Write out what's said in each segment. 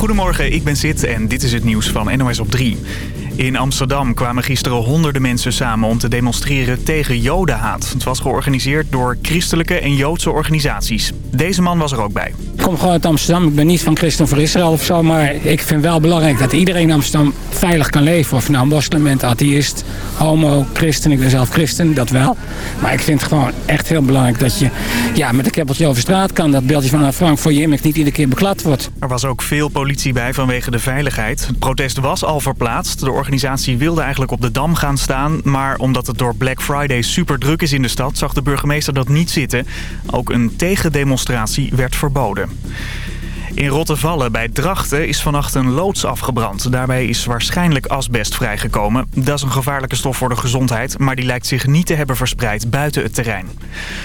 Goedemorgen, ik ben Sid en dit is het nieuws van NOS op 3. In Amsterdam kwamen gisteren honderden mensen samen om te demonstreren tegen jodenhaat. Het was georganiseerd door christelijke en joodse organisaties. Deze man was er ook bij. Ik kom gewoon uit Amsterdam. Ik ben niet van Christen voor Israël of zo. Maar ik vind wel belangrijk dat iedereen in Amsterdam veilig kan leven. Of nou moslim bent, atheïst, homo, christen. Ik ben zelf christen, dat wel. Maar ik vind het gewoon echt heel belangrijk dat je ja, met een keppeltje over straat kan. Dat beeldje van Frank voor je niet iedere keer beklad wordt. Er was ook veel politie bij vanwege de veiligheid. Het protest was al verplaatst. De organisatie wilde eigenlijk op de Dam gaan staan. Maar omdat het door Black Friday super druk is in de stad... zag de burgemeester dat niet zitten. Ook een tegendemonstratie werd verboden. In Rottevallen bij Drachten is vannacht een loods afgebrand. Daarbij is waarschijnlijk asbest vrijgekomen. Dat is een gevaarlijke stof voor de gezondheid, maar die lijkt zich niet te hebben verspreid buiten het terrein.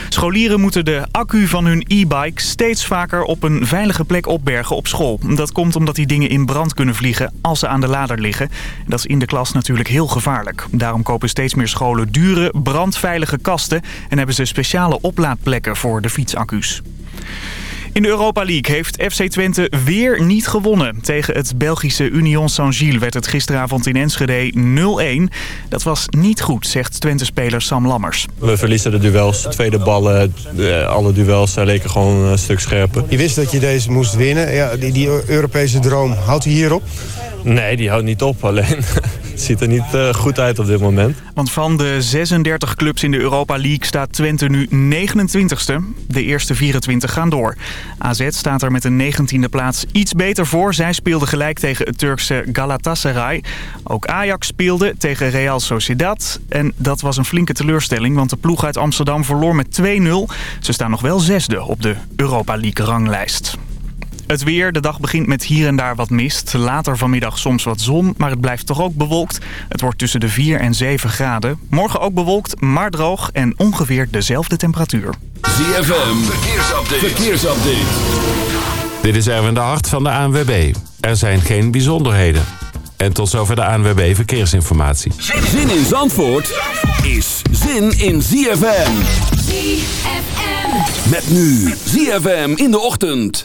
Scholieren moeten de accu van hun e-bike steeds vaker op een veilige plek opbergen op school. Dat komt omdat die dingen in brand kunnen vliegen als ze aan de lader liggen. Dat is in de klas natuurlijk heel gevaarlijk. Daarom kopen steeds meer scholen dure, brandveilige kasten en hebben ze speciale oplaadplekken voor de fietsaccu's. In de Europa League heeft FC Twente weer niet gewonnen. Tegen het Belgische Union Saint-Gilles werd het gisteravond in Enschede 0-1. Dat was niet goed, zegt Twente-speler Sam Lammers. We verliezen de duels, de tweede ballen, alle duels leken gewoon een stuk scherper. Je wist dat je deze moest winnen. Ja, die, die Europese droom, houdt hij hierop? Nee, die houdt niet op. Alleen het ziet er niet uh, goed uit op dit moment. Want van de 36 clubs in de Europa League staat Twente nu 29ste. De eerste 24 gaan door. AZ staat er met een 19e plaats iets beter voor. Zij speelden gelijk tegen het Turkse Galatasaray. Ook Ajax speelde tegen Real Sociedad. En dat was een flinke teleurstelling, want de ploeg uit Amsterdam verloor met 2-0. Ze staan nog wel zesde op de Europa League ranglijst. Het weer, de dag begint met hier en daar wat mist. Later vanmiddag soms wat zon, maar het blijft toch ook bewolkt. Het wordt tussen de 4 en 7 graden. Morgen ook bewolkt, maar droog en ongeveer dezelfde temperatuur. ZFM, verkeersupdate. verkeersupdate. Dit is Erwin de Hart van de ANWB. Er zijn geen bijzonderheden. En tot zover de ANWB Verkeersinformatie. Zin in Zandvoort is zin in ZFM. ZFM. Met nu ZFM in de ochtend.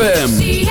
ZFM.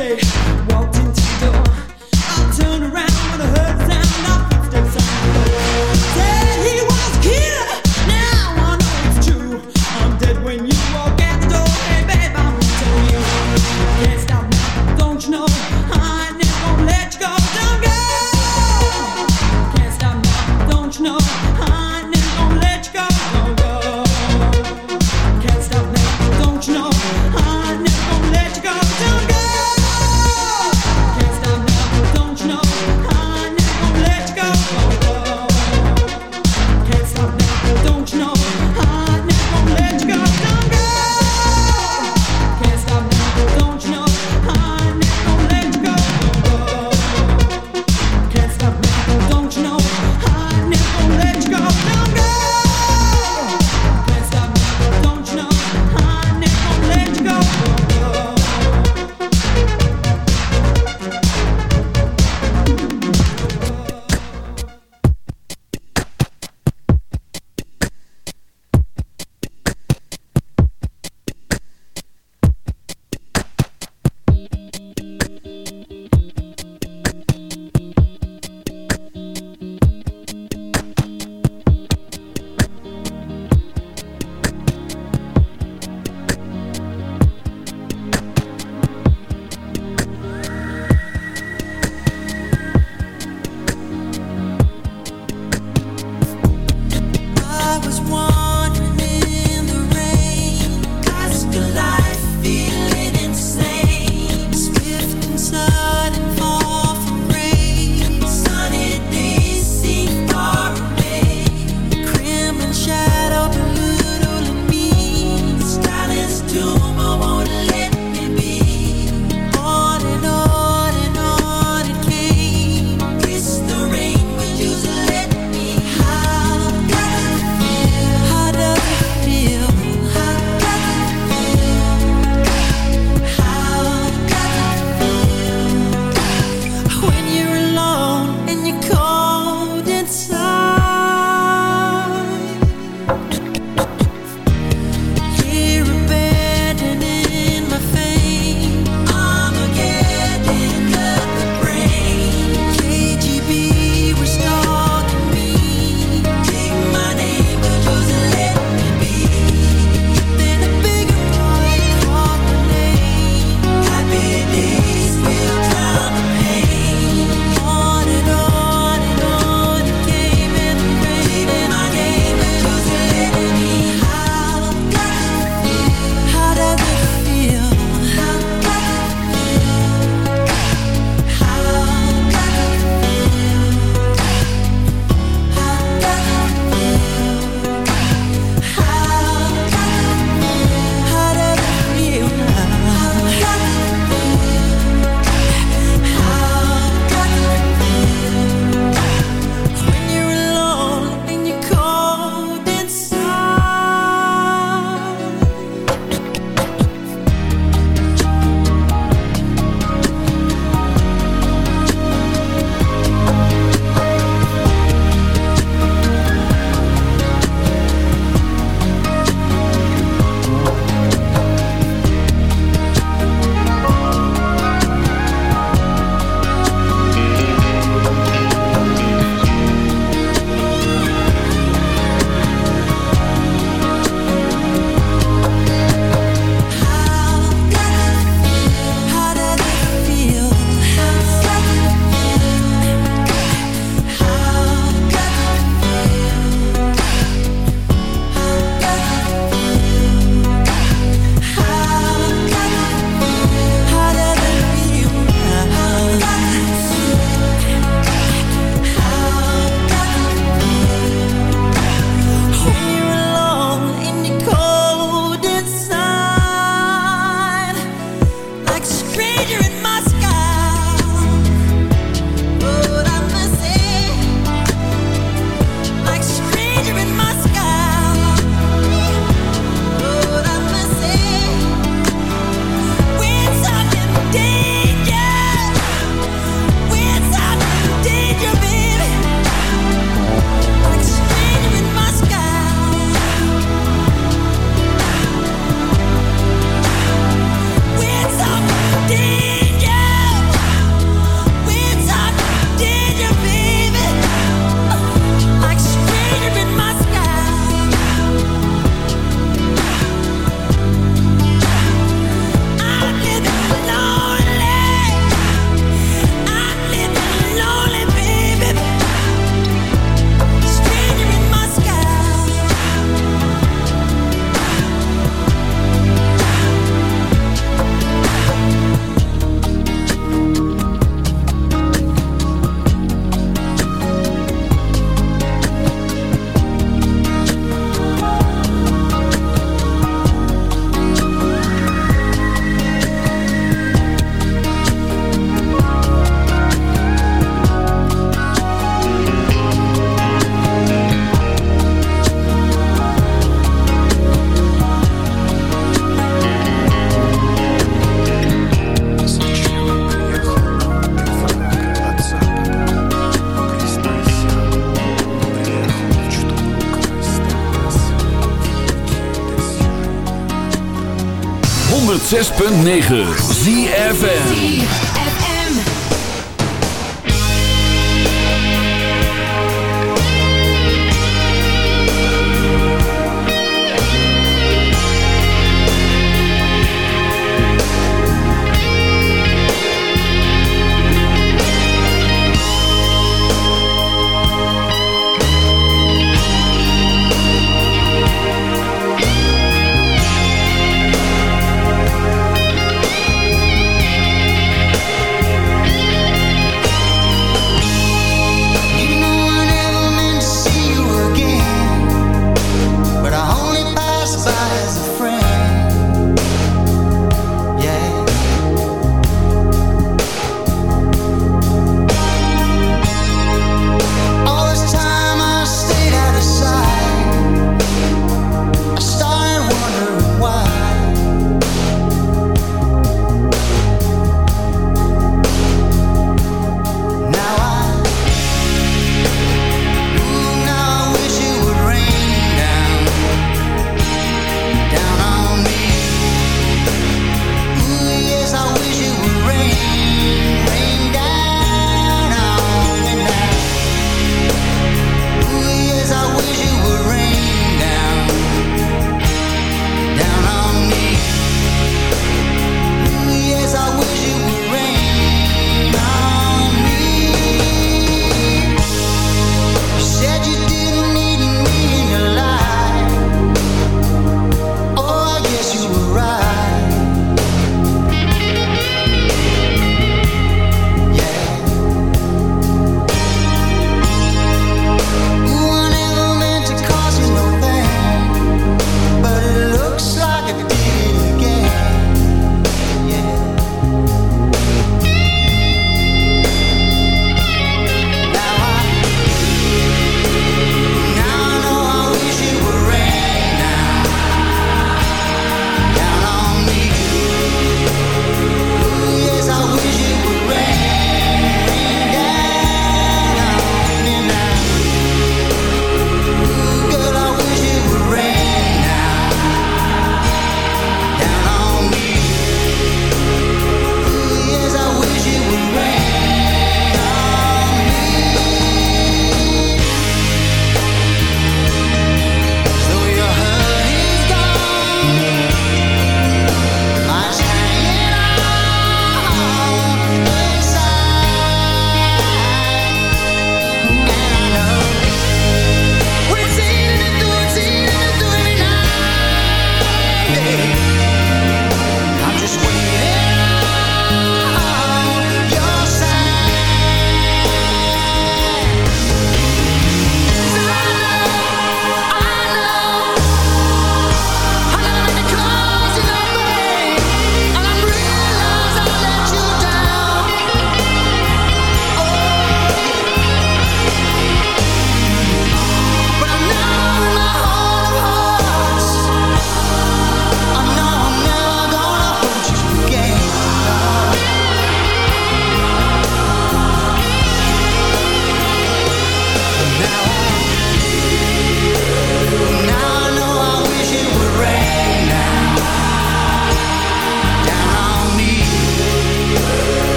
say. 106.9 ZFN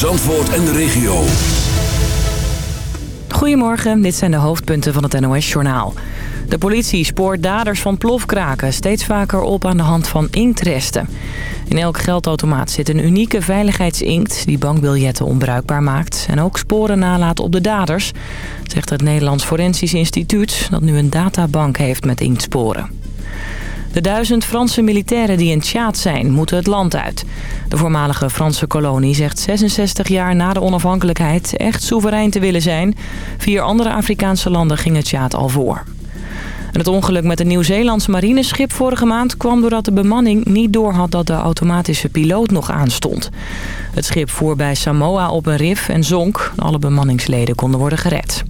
Zandvoort en de regio. Goedemorgen, dit zijn de hoofdpunten van het NOS-journaal. De politie spoort daders van plofkraken steeds vaker op aan de hand van inktresten. In elk geldautomaat zit een unieke veiligheidsinkt die bankbiljetten onbruikbaar maakt... en ook sporen nalaat op de daders, zegt het Nederlands Forensisch Instituut... dat nu een databank heeft met inktsporen. De duizend Franse militairen die in Tjaad zijn, moeten het land uit. De voormalige Franse kolonie zegt 66 jaar na de onafhankelijkheid echt soeverein te willen zijn. Vier andere Afrikaanse landen gingen Tjaad al voor. En het ongeluk met een Nieuw-Zeelands marineschip vorige maand kwam doordat de bemanning niet doorhad dat de automatische piloot nog aanstond. Het schip voer bij Samoa op een rif en zonk. Alle bemanningsleden konden worden gered.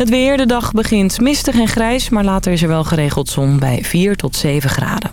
Het weer, de dag begint mistig en grijs, maar later is er wel geregeld zon bij 4 tot 7 graden.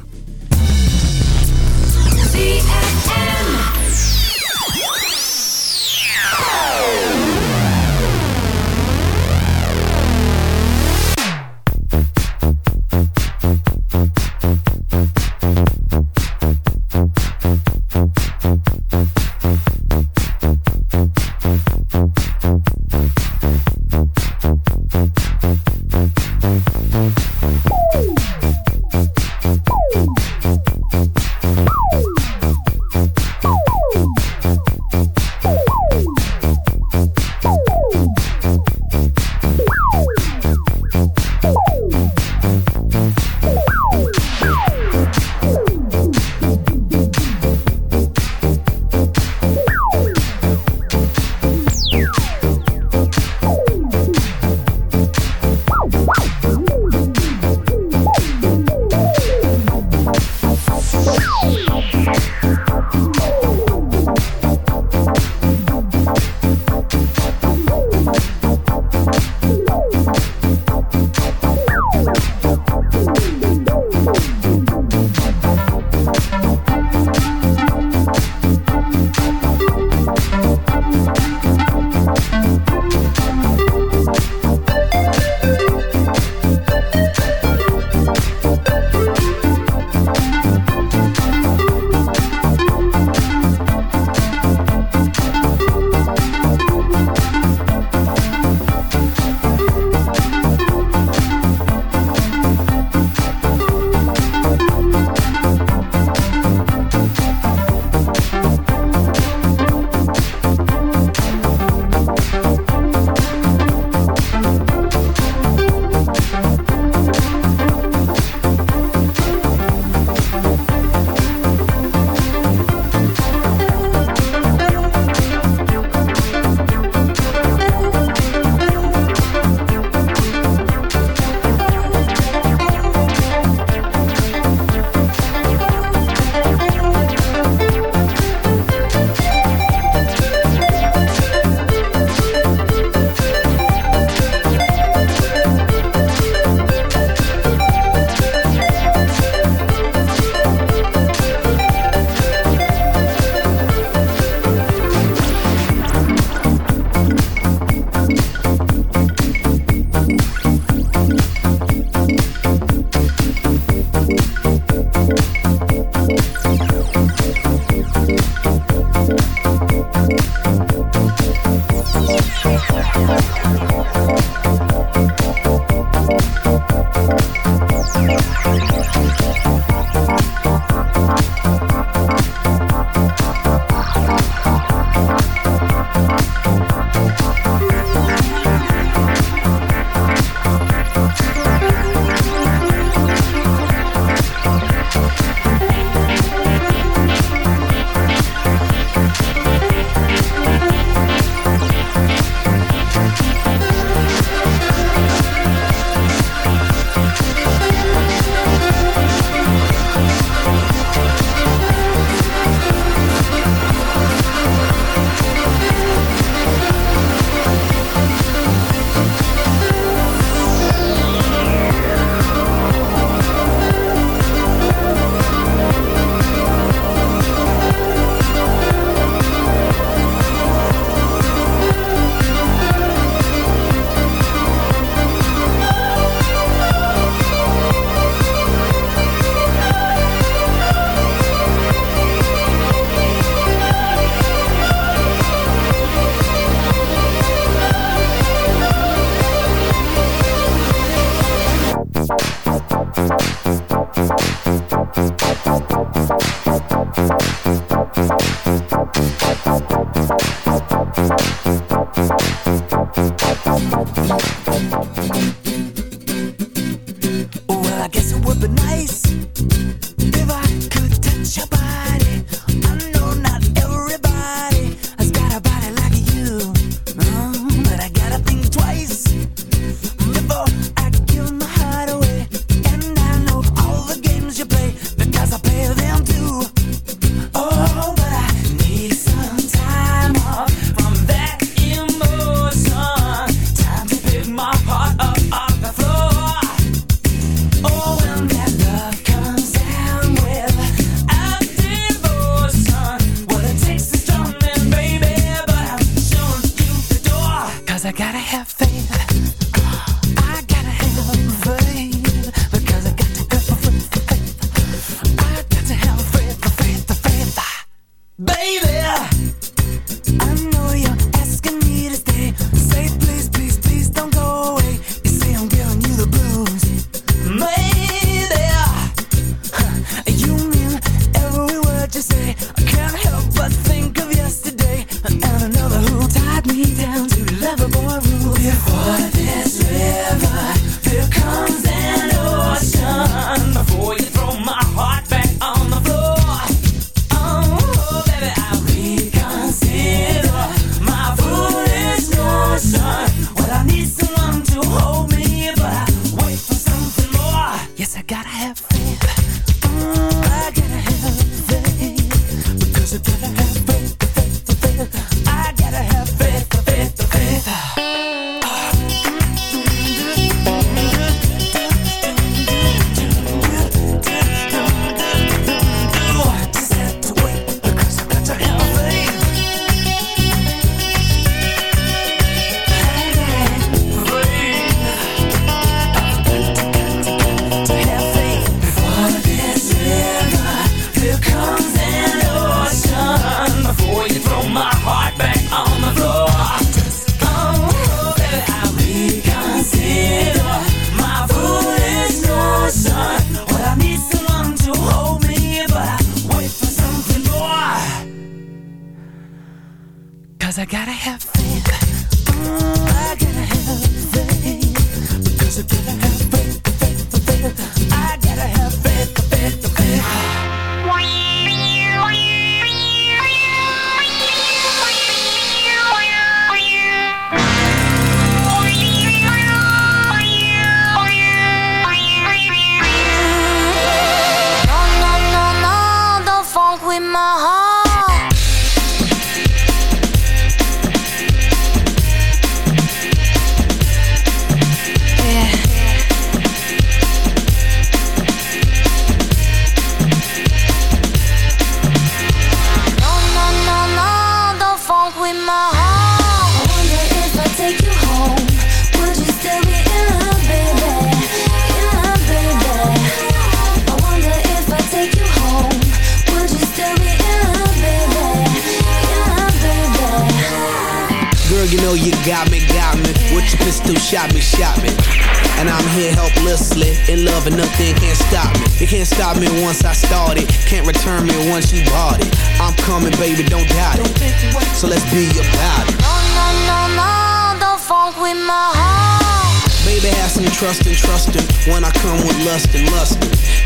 would be nice if I could touch your body.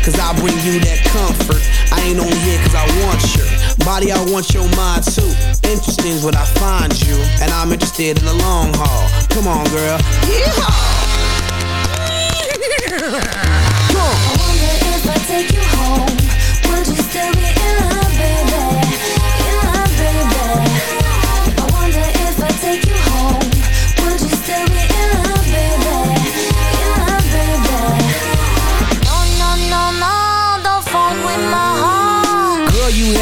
Cause I bring you that comfort. I ain't only here cause I want your body, I want your mind too. Interesting is what I find you, and I'm interested in the long haul. Come on, girl. Yeehaw! Come on. I wonder if I take you home, would you still be in love, baby?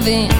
loving.